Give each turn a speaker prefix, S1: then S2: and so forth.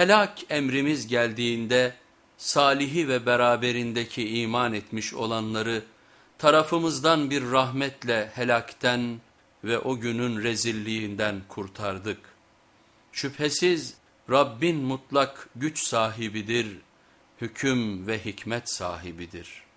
S1: Helak emrimiz geldiğinde Salih'i ve beraberindeki iman etmiş olanları tarafımızdan bir rahmetle helakten ve o günün rezilliğinden kurtardık. Şüphesiz Rabbin mutlak güç sahibidir, hüküm ve hikmet sahibidir.''